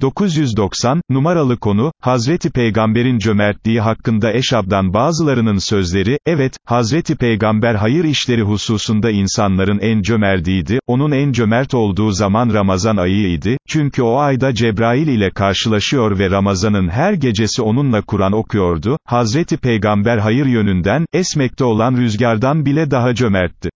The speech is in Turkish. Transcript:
990, numaralı konu, Hazreti Peygamber'in cömertliği hakkında Eşab'dan bazılarının sözleri, evet, Hazreti Peygamber hayır işleri hususunda insanların en cömertiydi, onun en cömert olduğu zaman Ramazan ayıydı, çünkü o ayda Cebrail ile karşılaşıyor ve Ramazan'ın her gecesi onunla Kur'an okuyordu, Hazreti Peygamber hayır yönünden, esmekte olan rüzgardan bile daha cömertti.